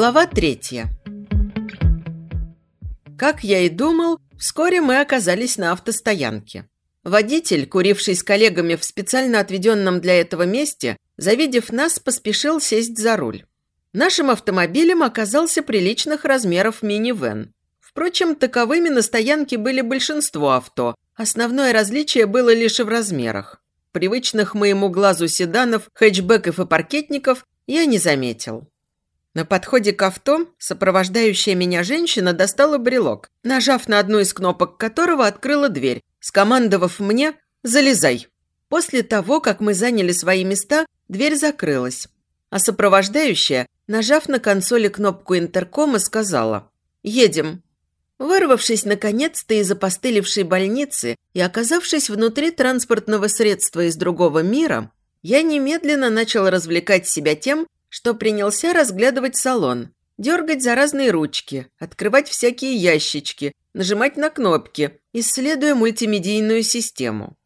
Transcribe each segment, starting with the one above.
Глава третья. Как я и думал, вскоре мы оказались на автостоянке. Водитель, куривший с коллегами в специально отведенном для этого месте, завидев нас, поспешил сесть за руль. Нашим автомобилем оказался приличных размеров минивэн. Впрочем, таковыми на стоянке были большинство авто. Основное различие было лишь в размерах. Привычных моему глазу седанов, хэтчбеков и паркетников я не заметил. На подходе к авто сопровождающая меня женщина достала брелок, нажав на одну из кнопок которого открыла дверь, скомандовав мне «Залезай». После того, как мы заняли свои места, дверь закрылась, а сопровождающая, нажав на консоли кнопку интеркома, сказала «Едем». Вырвавшись наконец-то из опостылевшей больницы и оказавшись внутри транспортного средства из другого мира, я немедленно начал развлекать себя тем, что принялся разглядывать салон, дергать за разные ручки, открывать всякие ящички, нажимать на кнопки, исследуя мультимедийную систему.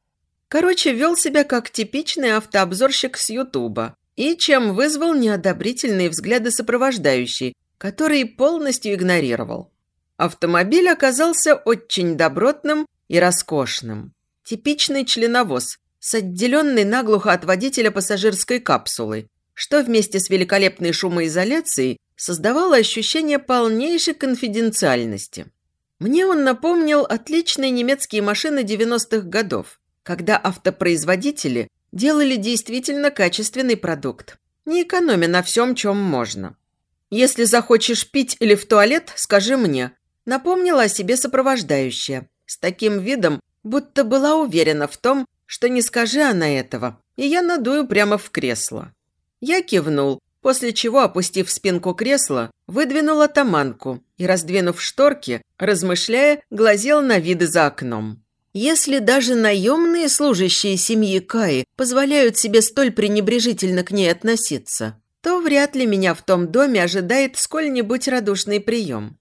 Короче, вел себя как типичный автообзорщик с Ютуба, и чем вызвал неодобрительные взгляды сопровождающей, который полностью игнорировал. Автомобиль оказался очень добротным и роскошным. Типичный членовоз с отделенной наглухо от водителя пассажирской капсулой, что вместе с великолепной шумоизоляцией создавало ощущение полнейшей конфиденциальности. Мне он напомнил отличные немецкие машины 90-х годов, когда автопроизводители делали действительно качественный продукт, не экономя на всем, чем можно. «Если захочешь пить или в туалет, скажи мне», напомнила о себе сопровождающая, с таким видом, будто была уверена в том, что не скажи она этого, и я надую прямо в кресло. Я кивнул, после чего, опустив спинку кресла, выдвинул атаманку и, раздвинув шторки, размышляя, глазел на виды за окном. Если даже наемные служащие семьи Каи позволяют себе столь пренебрежительно к ней относиться, то вряд ли меня в том доме ожидает сколь-нибудь радушный прием.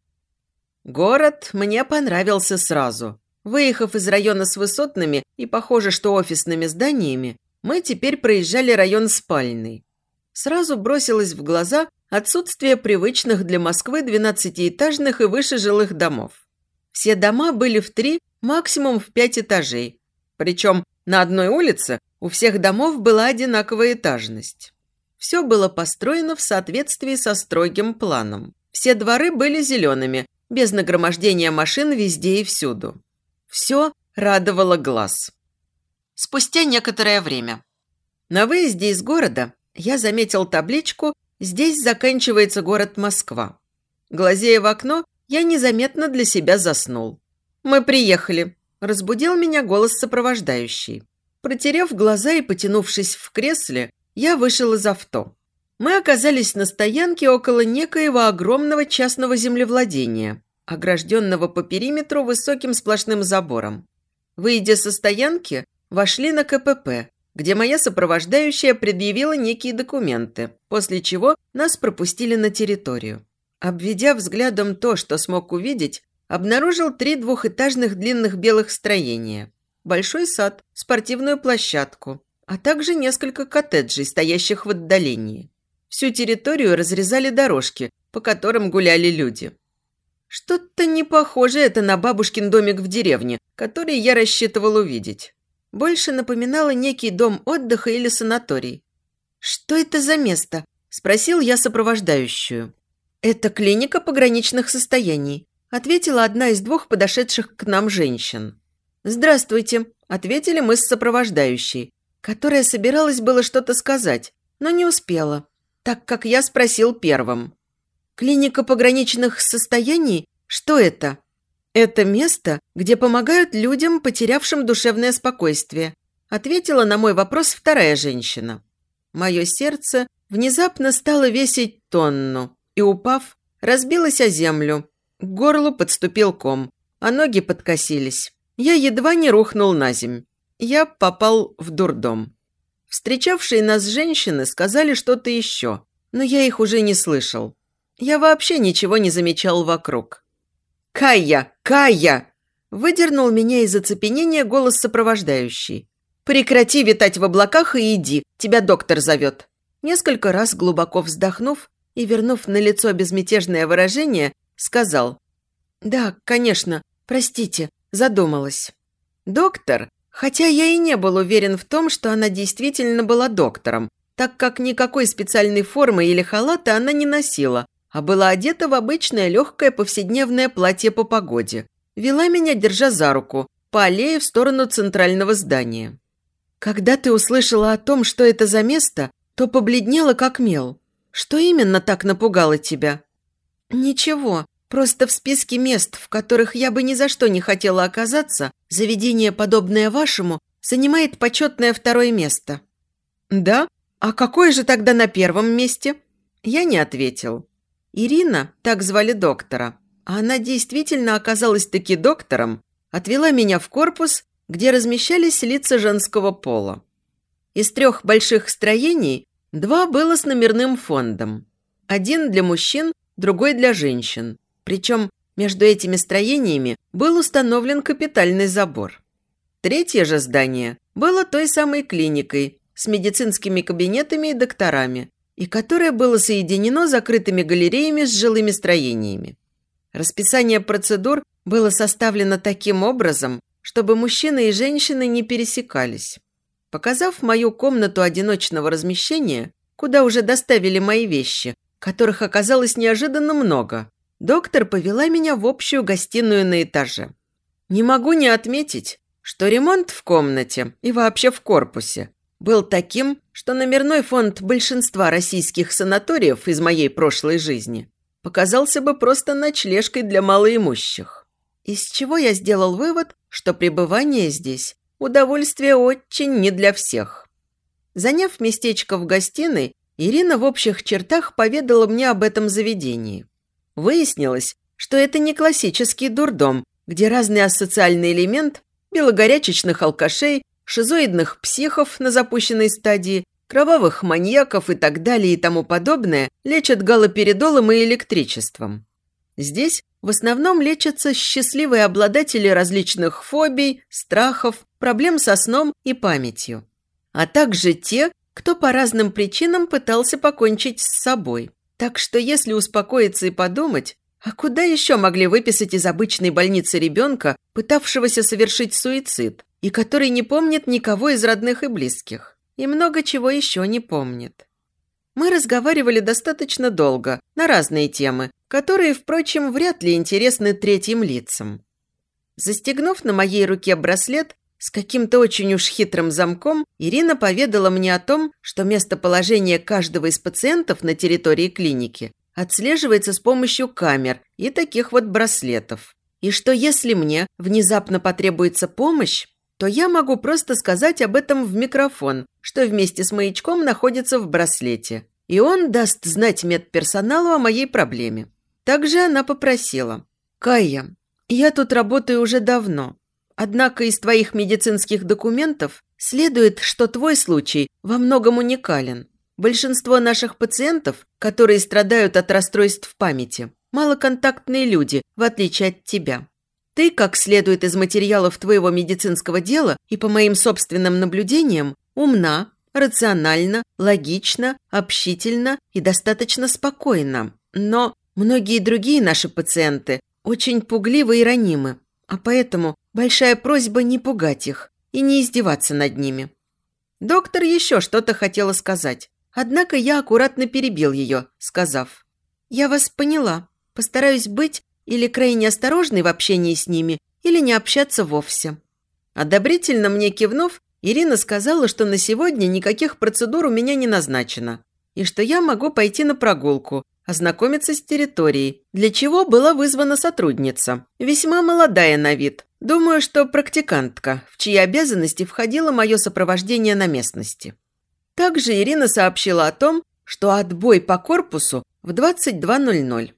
Город мне понравился сразу. Выехав из района с высотными и, похоже, что офисными зданиями, мы теперь проезжали район спальный сразу бросилось в глаза отсутствие привычных для Москвы двенадцатиэтажных и выше жилых домов. Все дома были в три, максимум в пять этажей. Причем на одной улице у всех домов была одинаковая этажность. Все было построено в соответствии со строгим планом. Все дворы были зелеными, без нагромождения машин везде и всюду. Все радовало глаз. Спустя некоторое время. На выезде из города я заметил табличку «Здесь заканчивается город Москва». Глазея в окно, я незаметно для себя заснул. «Мы приехали», – разбудил меня голос сопровождающий. Протерев глаза и потянувшись в кресле, я вышел из авто. Мы оказались на стоянке около некоего огромного частного землевладения, огражденного по периметру высоким сплошным забором. Выйдя со стоянки, вошли на КПП, где моя сопровождающая предъявила некие документы, после чего нас пропустили на территорию. Обведя взглядом то, что смог увидеть, обнаружил три двухэтажных длинных белых строения, большой сад, спортивную площадку, а также несколько коттеджей, стоящих в отдалении. Всю территорию разрезали дорожки, по которым гуляли люди. Что-то не похоже это на бабушкин домик в деревне, который я рассчитывал увидеть больше напоминало некий дом отдыха или санаторий. «Что это за место?» – спросил я сопровождающую. «Это клиника пограничных состояний», – ответила одна из двух подошедших к нам женщин. «Здравствуйте», – ответили мы с сопровождающей, которая собиралась было что-то сказать, но не успела, так как я спросил первым. «Клиника пограничных состояний? Что это?» «Это место, где помогают людям, потерявшим душевное спокойствие», ответила на мой вопрос вторая женщина. Мое сердце внезапно стало весить тонну и, упав, разбилось о землю. К горлу подступил ком, а ноги подкосились. Я едва не рухнул на земь. Я попал в дурдом. Встречавшие нас женщины сказали что-то еще, но я их уже не слышал. Я вообще ничего не замечал вокруг. «Кая! Кая!» Выдернул меня из оцепенения голос сопровождающий. «Прекрати витать в облаках и иди, тебя доктор зовет». Несколько раз глубоко вздохнув, и, вернув на лицо безмятежное выражение, сказал «Да, конечно, простите, задумалась». Доктор, хотя я и не был уверен в том, что она действительно была доктором, так как никакой специальной формы или халата она не носила, а была одета в обычное легкое повседневное платье по погоде. Вела меня, держа за руку, по аллее в сторону центрального здания. Когда ты услышала о том, что это за место, то побледнела как мел. Что именно так напугало тебя? Ничего, просто в списке мест, в которых я бы ни за что не хотела оказаться, заведение, подобное вашему, занимает почетное второе место. Да? А какое же тогда на первом месте? Я не ответил. Ирина, так звали доктора, а она действительно оказалась таки доктором, отвела меня в корпус, где размещались лица женского пола. Из трех больших строений два было с номерным фондом. Один для мужчин, другой для женщин. Причем между этими строениями был установлен капитальный забор. Третье же здание было той самой клиникой с медицинскими кабинетами и докторами, и которое было соединено закрытыми галереями с жилыми строениями. Расписание процедур было составлено таким образом, чтобы мужчины и женщины не пересекались. Показав мою комнату одиночного размещения, куда уже доставили мои вещи, которых оказалось неожиданно много, доктор повела меня в общую гостиную на этаже. Не могу не отметить, что ремонт в комнате и вообще в корпусе был таким, что номерной фонд большинства российских санаториев из моей прошлой жизни показался бы просто ночлежкой для малоимущих. Из чего я сделал вывод, что пребывание здесь – удовольствие очень не для всех. Заняв местечко в гостиной, Ирина в общих чертах поведала мне об этом заведении. Выяснилось, что это не классический дурдом, где разный асоциальный элемент белогорячечных алкашей, шизоидных психов на запущенной стадии кровавых маньяков и так далее и тому подобное лечат галоперидолом и электричеством. Здесь в основном лечатся счастливые обладатели различных фобий, страхов, проблем со сном и памятью, а также те, кто по разным причинам пытался покончить с собой. Так что если успокоиться и подумать, а куда еще могли выписать из обычной больницы ребенка, пытавшегося совершить суицид, и который не помнит никого из родных и близких? и много чего еще не помнит. Мы разговаривали достаточно долго, на разные темы, которые, впрочем, вряд ли интересны третьим лицам. Застегнув на моей руке браслет с каким-то очень уж хитрым замком, Ирина поведала мне о том, что местоположение каждого из пациентов на территории клиники отслеживается с помощью камер и таких вот браслетов. И что если мне внезапно потребуется помощь, то я могу просто сказать об этом в микрофон, что вместе с маячком находится в браслете. И он даст знать медперсоналу о моей проблеме. Также она попросила. «Кая, я тут работаю уже давно. Однако из твоих медицинских документов следует, что твой случай во многом уникален. Большинство наших пациентов, которые страдают от расстройств памяти, малоконтактные люди, в отличие от тебя. Ты, как следует из материалов твоего медицинского дела и по моим собственным наблюдениям, умна, рациональна, логична, общительна и достаточно спокойна. Но многие другие наши пациенты очень пугливы и ранимы, а поэтому большая просьба не пугать их и не издеваться над ними. Доктор еще что-то хотела сказать, однако я аккуратно перебил ее, сказав, «Я вас поняла, постараюсь быть или крайне осторожный в общении с ними, или не общаться вовсе. Одобрительно мне кивнув, Ирина сказала, что на сегодня никаких процедур у меня не назначено, и что я могу пойти на прогулку, ознакомиться с территорией, для чего была вызвана сотрудница, весьма молодая на вид. Думаю, что практикантка, в чьи обязанности входило мое сопровождение на местности. Также Ирина сообщила о том, что отбой по корпусу в 22.00.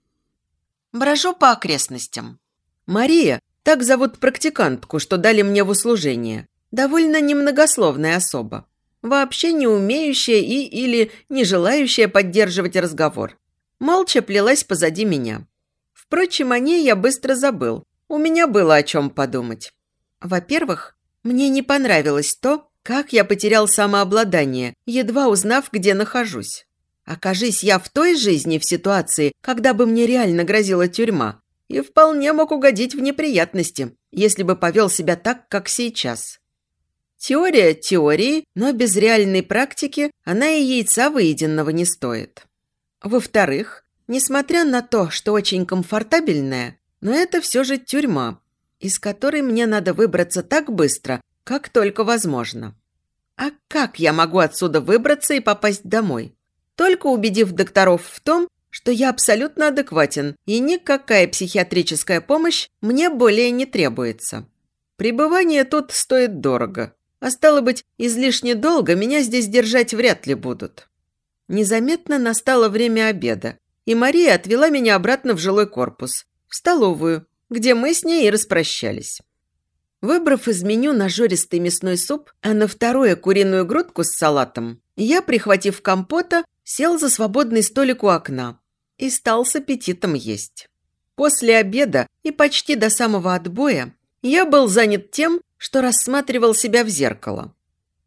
Брожу по окрестностям. Мария, так зовут практикантку, что дали мне в услужение, довольно немногословная особа, вообще не умеющая и или не желающая поддерживать разговор. Молча плелась позади меня. Впрочем, о ней я быстро забыл. У меня было о чем подумать. Во-первых, мне не понравилось то, как я потерял самообладание, едва узнав, где нахожусь. Окажись я в той жизни в ситуации, когда бы мне реально грозила тюрьма, и вполне мог угодить в неприятности, если бы повел себя так, как сейчас. Теория теории, но без реальной практики она и яйца выеденного не стоит. Во-вторых, несмотря на то, что очень комфортабельная, но это все же тюрьма, из которой мне надо выбраться так быстро, как только возможно. А как я могу отсюда выбраться и попасть домой? Только убедив докторов в том, что я абсолютно адекватен, и никакая психиатрическая помощь мне более не требуется. Пребывание тут стоит дорого, а стало быть, излишне долго меня здесь держать вряд ли будут. Незаметно настало время обеда, и Мария отвела меня обратно в жилой корпус, в столовую, где мы с ней и распрощались. Выбрав из меню нажористый мясной суп, а на второе куриную грудку с салатом, я, прихватив компота, сел за свободный столик у окна и стал с аппетитом есть. После обеда и почти до самого отбоя я был занят тем, что рассматривал себя в зеркало.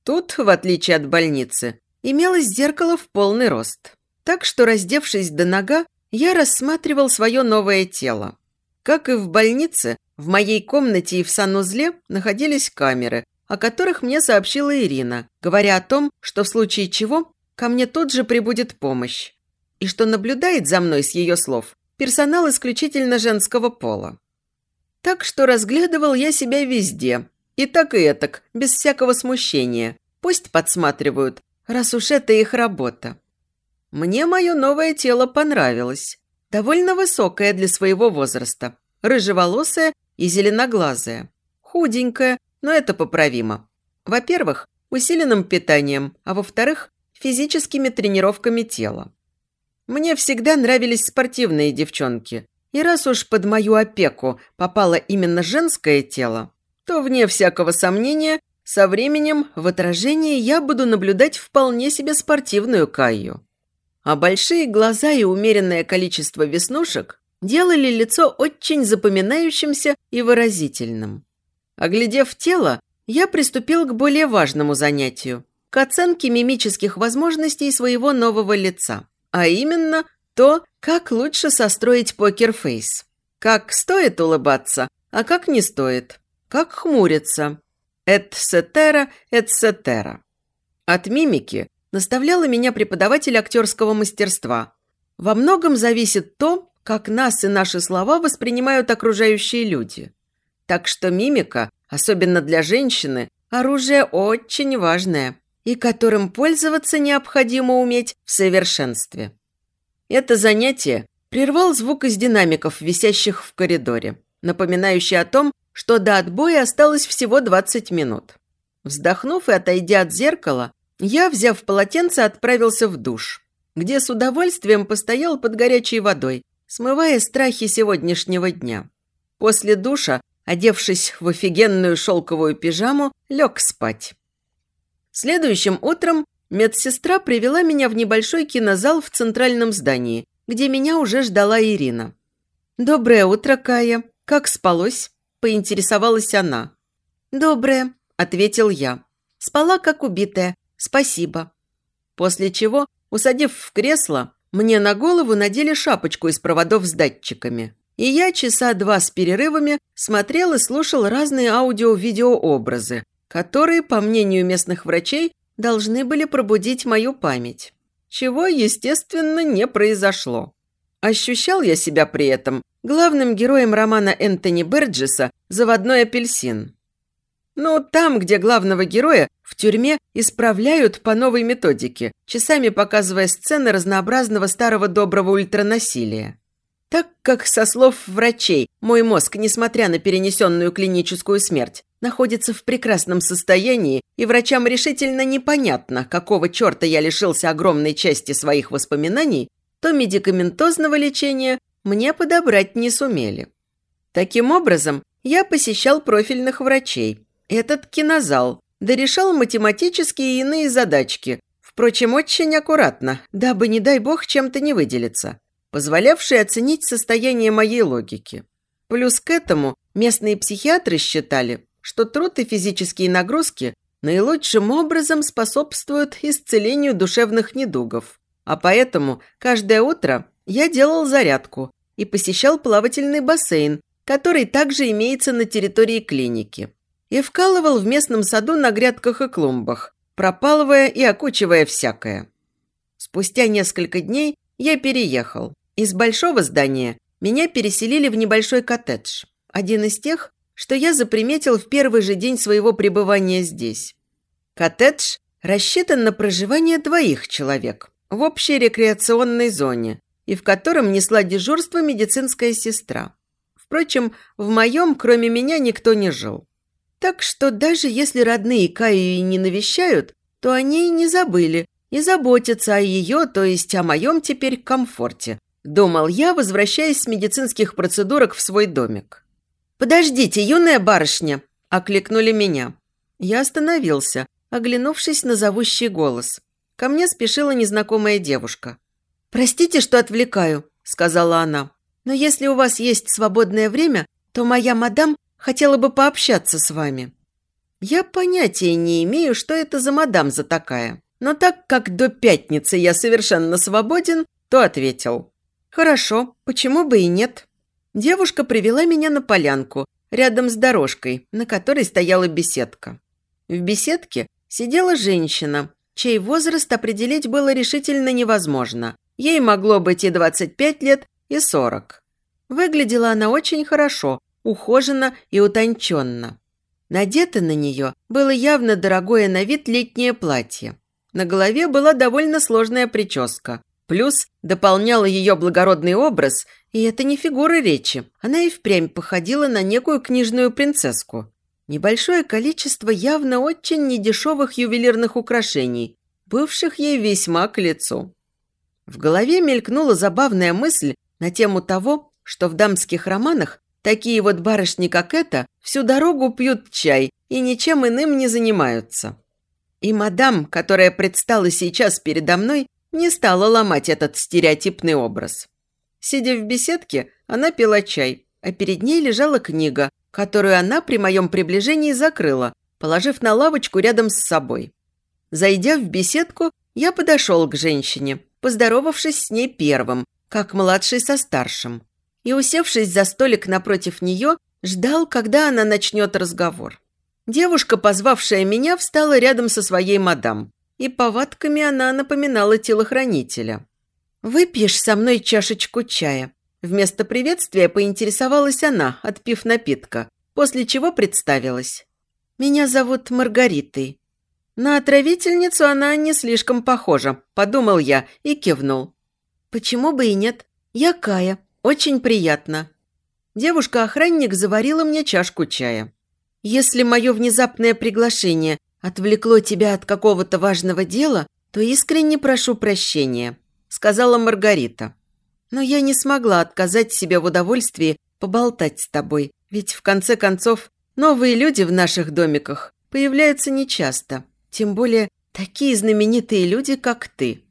Тут, в отличие от больницы, имелось зеркало в полный рост. Так что, раздевшись до нога, я рассматривал свое новое тело. Как и в больнице, в моей комнате и в санузле находились камеры, о которых мне сообщила Ирина, говоря о том, что в случае чего ко мне тут же прибудет помощь и что наблюдает за мной с ее слов персонал исключительно женского пола. Так что разглядывал я себя везде, и так и этак, без всякого смущения. Пусть подсматривают, раз уж это их работа. Мне мое новое тело понравилось. Довольно высокое для своего возраста, рыжеволосое и зеленоглазое. Худенькое, но это поправимо. Во-первых, усиленным питанием, а во-вторых, физическими тренировками тела. Мне всегда нравились спортивные девчонки. И раз уж под мою опеку попало именно женское тело, то, вне всякого сомнения, со временем в отражении я буду наблюдать вполне себе спортивную Каю. А большие глаза и умеренное количество веснушек делали лицо очень запоминающимся и выразительным. Оглядев тело, я приступил к более важному занятию – к оценке мимических возможностей своего нового лица а именно то, как лучше состроить покерфейс. Как стоит улыбаться, а как не стоит. Как хмуриться. Этсетера, этсетера. От мимики наставляла меня преподаватель актерского мастерства. Во многом зависит то, как нас и наши слова воспринимают окружающие люди. Так что мимика, особенно для женщины, оружие очень важное и которым пользоваться необходимо уметь в совершенстве. Это занятие прервал звук из динамиков, висящих в коридоре, напоминающий о том, что до отбоя осталось всего 20 минут. Вздохнув и отойдя от зеркала, я, взяв полотенце, отправился в душ, где с удовольствием постоял под горячей водой, смывая страхи сегодняшнего дня. После душа, одевшись в офигенную шелковую пижаму, лег спать. Следующим утром медсестра привела меня в небольшой кинозал в центральном здании, где меня уже ждала Ирина. «Доброе утро, Кая. Как спалось?» – поинтересовалась она. «Доброе», – ответил я. «Спала, как убитая. Спасибо». После чего, усадив в кресло, мне на голову надели шапочку из проводов с датчиками. И я часа два с перерывами смотрел и слушал разные аудио-видеообразы, которые, по мнению местных врачей, должны были пробудить мою память. Чего, естественно, не произошло. Ощущал я себя при этом главным героем романа Энтони Берджеса «Заводной апельсин». Ну, там, где главного героя в тюрьме исправляют по новой методике, часами показывая сцены разнообразного старого доброго ультранасилия. Так как, со слов врачей, мой мозг, несмотря на перенесенную клиническую смерть, находится в прекрасном состоянии, и врачам решительно непонятно, какого черта я лишился огромной части своих воспоминаний, то медикаментозного лечения мне подобрать не сумели. Таким образом, я посещал профильных врачей, этот кинозал, да решал математические и иные задачки, впрочем, очень аккуратно, дабы, не дай бог, чем-то не выделиться, позволявшие оценить состояние моей логики. Плюс к этому местные психиатры считали, что труд и физические нагрузки наилучшим образом способствуют исцелению душевных недугов, а поэтому каждое утро я делал зарядку и посещал плавательный бассейн, который также имеется на территории клиники. И вкалывал в местном саду на грядках и клумбах, пропалывая и окучивая всякое. Спустя несколько дней я переехал. Из большого здания меня переселили в небольшой коттедж. Один из тех, что я заприметил в первый же день своего пребывания здесь. Коттедж рассчитан на проживание двоих человек в общей рекреационной зоне и в котором несла дежурство медицинская сестра. Впрочем, в моем, кроме меня, никто не жил. Так что даже если родные Каю и не навещают, то они и не забыли и заботятся о ее, то есть о моем теперь комфорте, думал я, возвращаясь с медицинских процедурок в свой домик. «Подождите, юная барышня!» – окликнули меня. Я остановился, оглянувшись на зовущий голос. Ко мне спешила незнакомая девушка. «Простите, что отвлекаю», – сказала она. «Но если у вас есть свободное время, то моя мадам хотела бы пообщаться с вами». Я понятия не имею, что это за мадам за такая. Но так как до пятницы я совершенно свободен, то ответил. «Хорошо, почему бы и нет?» Девушка привела меня на полянку, рядом с дорожкой, на которой стояла беседка. В беседке сидела женщина, чей возраст определить было решительно невозможно. Ей могло быть и 25 лет, и 40. Выглядела она очень хорошо, ухоженно и утонченно. Надето на нее было явно дорогое на вид летнее платье. На голове была довольно сложная прическа. Плюс дополняла ее благородный образ и это не фигура речи. Она и впрямь походила на некую книжную принцесску. Небольшое количество явно очень недешевых ювелирных украшений, бывших ей весьма к лицу. В голове мелькнула забавная мысль на тему того, что в дамских романах такие вот барышни, как эта, всю дорогу пьют чай и ничем иным не занимаются. И мадам, которая предстала сейчас передо мной, не стала ломать этот стереотипный образ. Сидя в беседке, она пила чай, а перед ней лежала книга, которую она при моем приближении закрыла, положив на лавочку рядом с собой. Зайдя в беседку, я подошел к женщине, поздоровавшись с ней первым, как младший со старшим. И, усевшись за столик напротив нее, ждал, когда она начнет разговор. Девушка, позвавшая меня, встала рядом со своей мадам, и повадками она напоминала телохранителя. «Выпьешь со мной чашечку чая?» Вместо приветствия поинтересовалась она, отпив напитка, после чего представилась. «Меня зовут Маргаритой». На отравительницу она не слишком похожа, подумал я и кивнул. «Почему бы и нет? Я Кая. Очень приятно». Девушка-охранник заварила мне чашку чая. «Если мое внезапное приглашение отвлекло тебя от какого-то важного дела, то искренне прошу прощения сказала Маргарита. «Но я не смогла отказать себе в удовольствии поболтать с тобой, ведь, в конце концов, новые люди в наших домиках появляются нечасто, тем более такие знаменитые люди, как ты».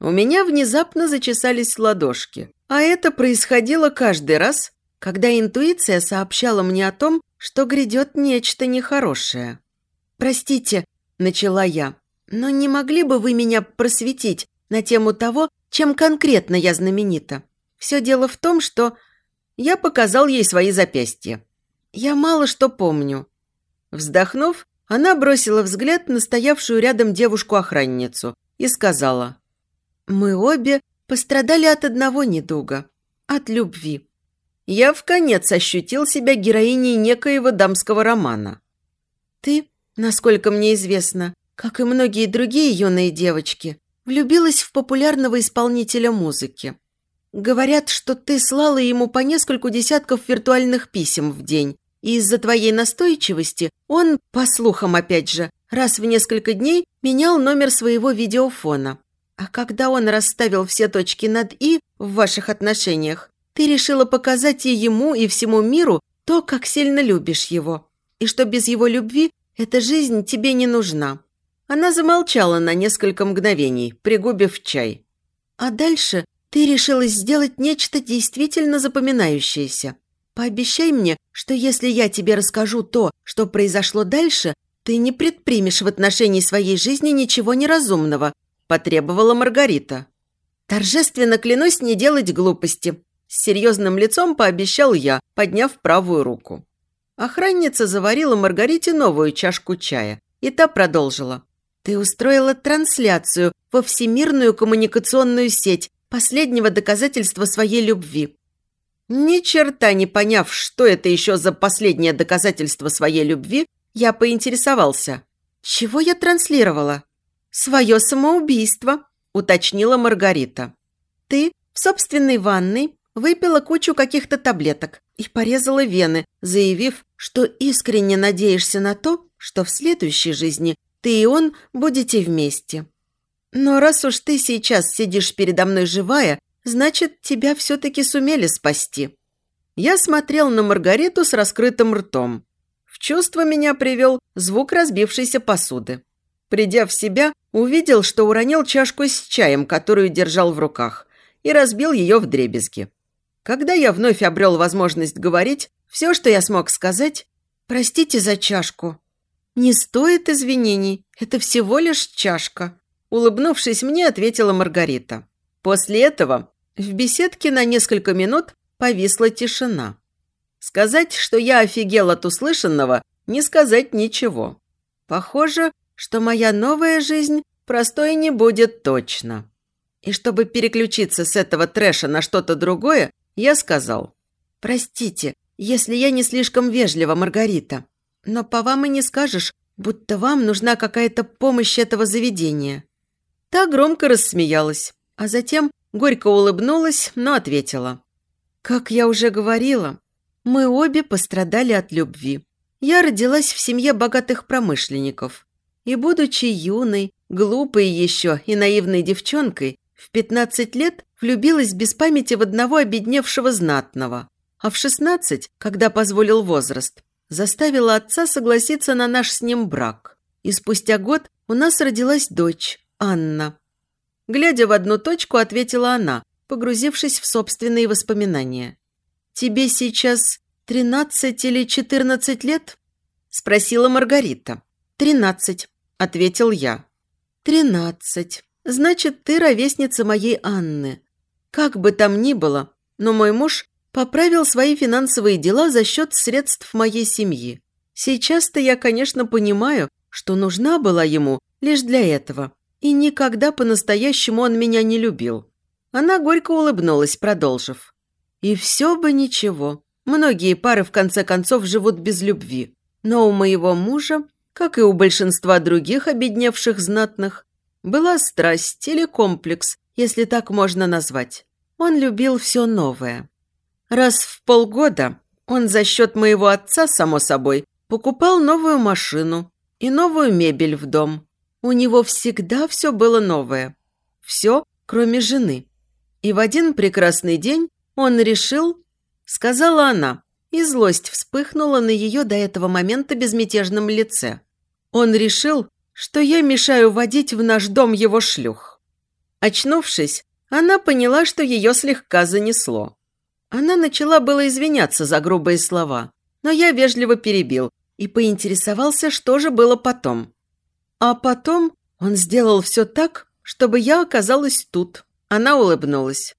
У меня внезапно зачесались ладошки, а это происходило каждый раз, когда интуиция сообщала мне о том, что грядет нечто нехорошее. «Простите», – начала я, – «но не могли бы вы меня просветить на тему того, чем конкретно я знаменита. Все дело в том, что я показал ей свои запястья. Я мало что помню. Вздохнув, она бросила взгляд на стоявшую рядом девушку-охранницу и сказала, «Мы обе пострадали от одного недуга, от любви. Я в конец ощутил себя героиней некоего дамского романа. Ты, насколько мне известно, как и многие другие юные девочки, Влюбилась в популярного исполнителя музыки. Говорят, что ты слала ему по нескольку десятков виртуальных писем в день, и из-за твоей настойчивости он, по слухам опять же, раз в несколько дней менял номер своего видеофона. А когда он расставил все точки над «и» в ваших отношениях, ты решила показать и ему, и всему миру то, как сильно любишь его, и что без его любви эта жизнь тебе не нужна. Она замолчала на несколько мгновений, пригубив чай. «А дальше ты решилась сделать нечто действительно запоминающееся. Пообещай мне, что если я тебе расскажу то, что произошло дальше, ты не предпримешь в отношении своей жизни ничего неразумного», – потребовала Маргарита. Торжественно клянусь не делать глупости. С серьезным лицом пообещал я, подняв правую руку. Охранница заварила Маргарите новую чашку чая, и та продолжила. «Ты устроила трансляцию во всемирную коммуникационную сеть последнего доказательства своей любви. Ни черта не поняв, что это еще за последнее доказательство своей любви, я поинтересовался. «Чего я транслировала?» «Свое самоубийство», – уточнила Маргарита. «Ты в собственной ванной выпила кучу каких-то таблеток и порезала вены, заявив, что искренне надеешься на то, что в следующей жизни ты и он будете вместе. Но раз уж ты сейчас сидишь передо мной живая, значит, тебя все-таки сумели спасти». Я смотрел на Маргариту с раскрытым ртом. В чувство меня привел звук разбившейся посуды. Придя в себя, увидел, что уронил чашку с чаем, которую держал в руках, и разбил ее в дребезги. Когда я вновь обрел возможность говорить, все, что я смог сказать, «Простите за чашку». «Не стоит извинений, это всего лишь чашка», улыбнувшись мне, ответила Маргарита. После этого в беседке на несколько минут повисла тишина. Сказать, что я офигел от услышанного, не сказать ничего. Похоже, что моя новая жизнь простой не будет точно. И чтобы переключиться с этого трэша на что-то другое, я сказал. «Простите, если я не слишком вежлива, Маргарита, но по вам и не скажешь, будто вам нужна какая-то помощь этого заведения». Та громко рассмеялась, а затем горько улыбнулась, но ответила. «Как я уже говорила, мы обе пострадали от любви. Я родилась в семье богатых промышленников. И, будучи юной, глупой еще и наивной девчонкой, в 15 лет влюбилась без памяти в одного обедневшего знатного. А в 16, когда позволил возраст, заставила отца согласиться на наш с ним брак. И спустя год у нас родилась дочь, Анна. Глядя в одну точку, ответила она, погрузившись в собственные воспоминания. «Тебе сейчас тринадцать или четырнадцать лет?» – спросила Маргарита. «Тринадцать», – ответил я. «Тринадцать. Значит, ты ровесница моей Анны. Как бы там ни было, но мой муж поправил свои финансовые дела за счет средств моей семьи. Сейчас-то я, конечно, понимаю, что нужна была ему лишь для этого. И никогда по-настоящему он меня не любил. Она горько улыбнулась, продолжив. И все бы ничего. Многие пары, в конце концов, живут без любви. Но у моего мужа, как и у большинства других обедневших знатных, была страсть или комплекс, если так можно назвать. Он любил все новое. Раз в полгода он за счет моего отца, само собой, покупал новую машину и новую мебель в дом. У него всегда все было новое. Все, кроме жены. И в один прекрасный день он решил, сказала она, и злость вспыхнула на ее до этого момента безмятежном лице. Он решил, что я мешаю водить в наш дом его шлюх. Очнувшись, она поняла, что ее слегка занесло. Она начала было извиняться за грубые слова, но я вежливо перебил и поинтересовался, что же было потом. А потом он сделал все так, чтобы я оказалась тут. Она улыбнулась.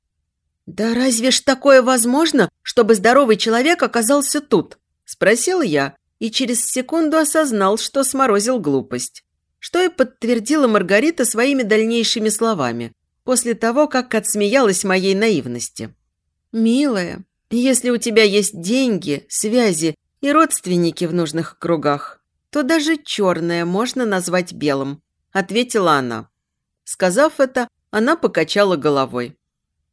«Да разве ж такое возможно, чтобы здоровый человек оказался тут?» – спросил я и через секунду осознал, что сморозил глупость. Что и подтвердила Маргарита своими дальнейшими словами, после того, как отсмеялась моей наивности. «Милая, если у тебя есть деньги, связи и родственники в нужных кругах, то даже черное можно назвать белым», – ответила она. Сказав это, она покачала головой.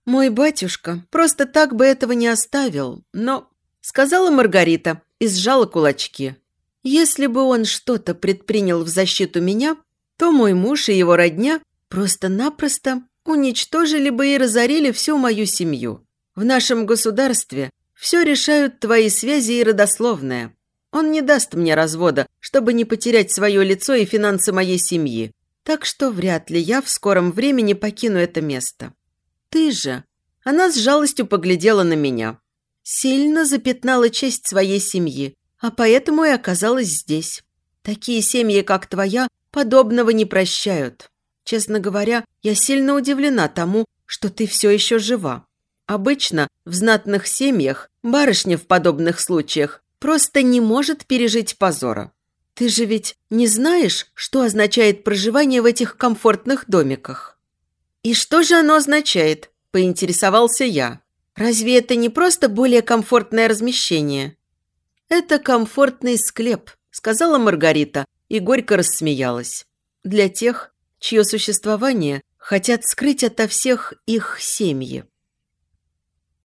«Мой батюшка просто так бы этого не оставил, но...» Сказала Маргарита и сжала кулачки. «Если бы он что-то предпринял в защиту меня, то мой муж и его родня просто-напросто уничтожили бы и разорили всю мою семью. В нашем государстве все решают твои связи и родословная. Он не даст мне развода, чтобы не потерять свое лицо и финансы моей семьи. Так что вряд ли я в скором времени покину это место. Ты же...» Она с жалостью поглядела на меня. Сильно запятнала честь своей семьи, а поэтому и оказалась здесь. Такие семьи, как твоя, подобного не прощают. Честно говоря, я сильно удивлена тому, что ты все еще жива. Обычно в знатных семьях барышня в подобных случаях просто не может пережить позора. Ты же ведь не знаешь, что означает проживание в этих комфортных домиках?» «И что же оно означает?» – поинтересовался я. «Разве это не просто более комфортное размещение?» «Это комфортный склеп», – сказала Маргарита и горько рассмеялась. «Для тех, чье существование хотят скрыть ото всех их семьи».